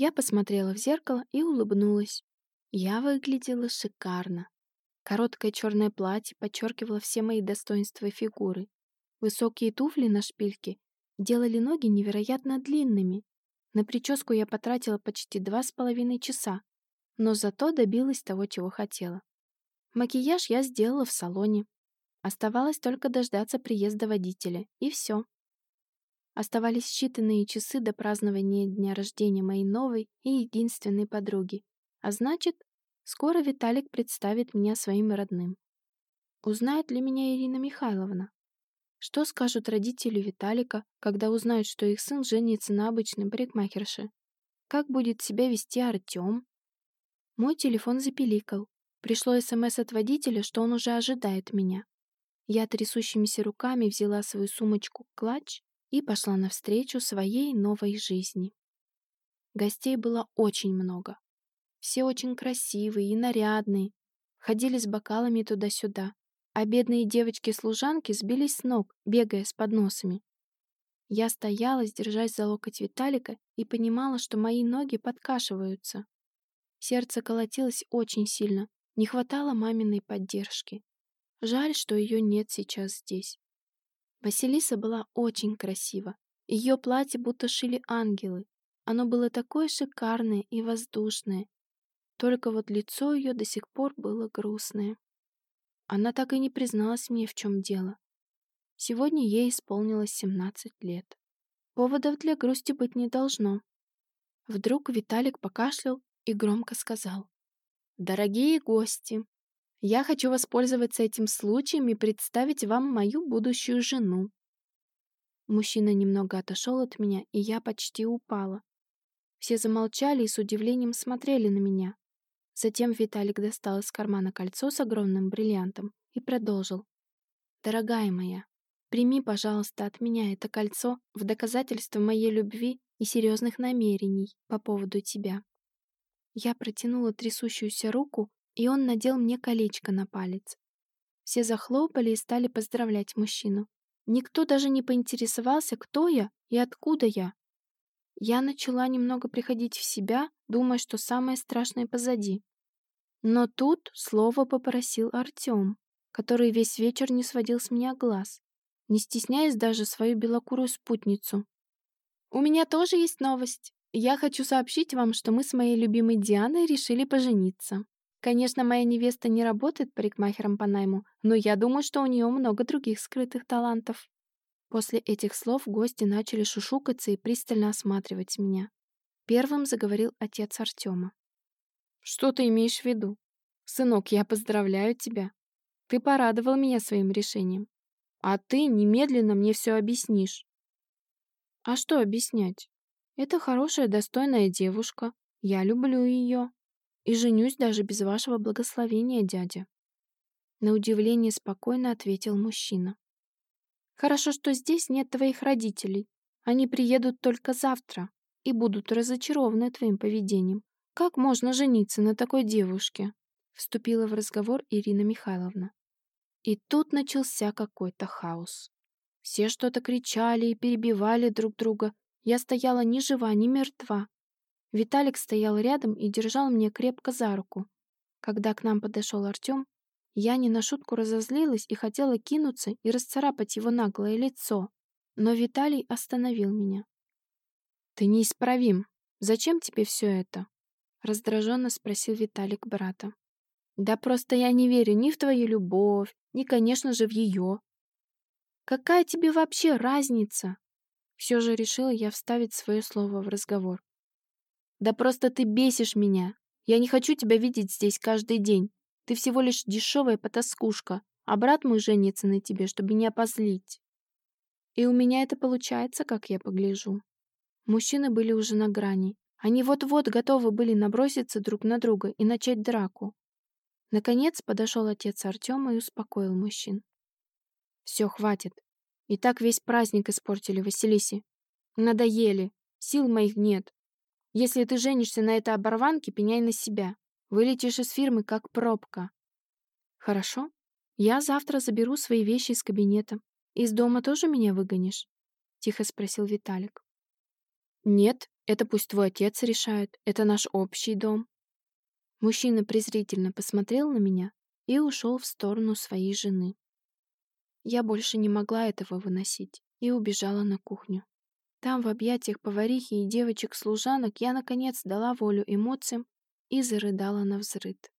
Я посмотрела в зеркало и улыбнулась. Я выглядела шикарно. Короткое черное платье подчеркивало все мои достоинства и фигуры. Высокие туфли на шпильке делали ноги невероятно длинными. На прическу я потратила почти два с половиной часа, но зато добилась того, чего хотела. Макияж я сделала в салоне. Оставалось только дождаться приезда водителя, и все. Оставались считанные часы до празднования дня рождения моей новой и единственной подруги. А значит, скоро Виталик представит меня своим родным. Узнает ли меня Ирина Михайловна? Что скажут родители Виталика, когда узнают, что их сын женится на обычной парикмахерше? Как будет себя вести Артем? Мой телефон запиликал. Пришло СМС от водителя, что он уже ожидает меня. Я трясущимися руками взяла свою сумочку-клатч и пошла навстречу своей новой жизни. Гостей было очень много. Все очень красивые и нарядные, ходили с бокалами туда-сюда, а бедные девочки-служанки сбились с ног, бегая с подносами. Я стояла, держась за локоть Виталика, и понимала, что мои ноги подкашиваются. Сердце колотилось очень сильно, не хватало маминой поддержки. Жаль, что ее нет сейчас здесь. Василиса была очень красива. Ее платье будто шили ангелы. Оно было такое шикарное и воздушное. Только вот лицо ее до сих пор было грустное. Она так и не призналась мне, в чем дело. Сегодня ей исполнилось 17 лет. Поводов для грусти быть не должно. Вдруг Виталик покашлял и громко сказал. «Дорогие гости, я хочу воспользоваться этим случаем и представить вам мою будущую жену. Мужчина немного отошел от меня, и я почти упала. Все замолчали и с удивлением смотрели на меня. Затем Виталик достал из кармана кольцо с огромным бриллиантом и продолжил. «Дорогая моя, прими, пожалуйста, от меня это кольцо в доказательство моей любви и серьезных намерений по поводу тебя». Я протянула трясущуюся руку и он надел мне колечко на палец. Все захлопали и стали поздравлять мужчину. Никто даже не поинтересовался, кто я и откуда я. Я начала немного приходить в себя, думая, что самое страшное позади. Но тут слово попросил Артем, который весь вечер не сводил с меня глаз, не стесняясь даже свою белокурую спутницу. «У меня тоже есть новость. Я хочу сообщить вам, что мы с моей любимой Дианой решили пожениться». Конечно, моя невеста не работает парикмахером по найму, но я думаю, что у нее много других скрытых талантов. После этих слов гости начали шушукаться и пристально осматривать меня. Первым заговорил отец Артема. «Что ты имеешь в виду? Сынок, я поздравляю тебя. Ты порадовал меня своим решением. А ты немедленно мне все объяснишь». «А что объяснять? Это хорошая, достойная девушка. Я люблю ее и женюсь даже без вашего благословения, дядя. На удивление спокойно ответил мужчина. Хорошо, что здесь нет твоих родителей. Они приедут только завтра и будут разочарованы твоим поведением. Как можно жениться на такой девушке? Вступила в разговор Ирина Михайловна. И тут начался какой-то хаос. Все что-то кричали и перебивали друг друга. Я стояла ни жива, ни мертва, Виталик стоял рядом и держал меня крепко за руку. Когда к нам подошел Артем, я не на шутку разозлилась и хотела кинуться и расцарапать его наглое лицо. Но Виталий остановил меня. «Ты неисправим. Зачем тебе все это?» Раздраженно спросил Виталик брата. «Да просто я не верю ни в твою любовь, ни, конечно же, в ее. Какая тебе вообще разница?» Все же решила я вставить свое слово в разговор. Да просто ты бесишь меня. Я не хочу тебя видеть здесь каждый день. Ты всего лишь дешевая потаскушка, а брат мой женится на тебе, чтобы не опозлить. И у меня это получается, как я погляжу. Мужчины были уже на грани. Они вот-вот готовы были наброситься друг на друга и начать драку. Наконец подошел отец Артема и успокоил мужчин. «Все, хватит. И так весь праздник испортили Василисе. Надоели. Сил моих нет. Если ты женишься на этой оборванке, пеняй на себя. Вылетишь из фирмы, как пробка. Хорошо. Я завтра заберу свои вещи из кабинета. Из дома тоже меня выгонишь? Тихо спросил Виталик. Нет, Это пусть твой отец решает, это наш общий дом. Мужчина презрительно посмотрел на меня и ушел в сторону своей жены. Я больше не могла этого выносить и убежала на кухню. Там, в объятиях поварихи и девочек-служанок, я, наконец, дала волю эмоциям и зарыдала на взрыд.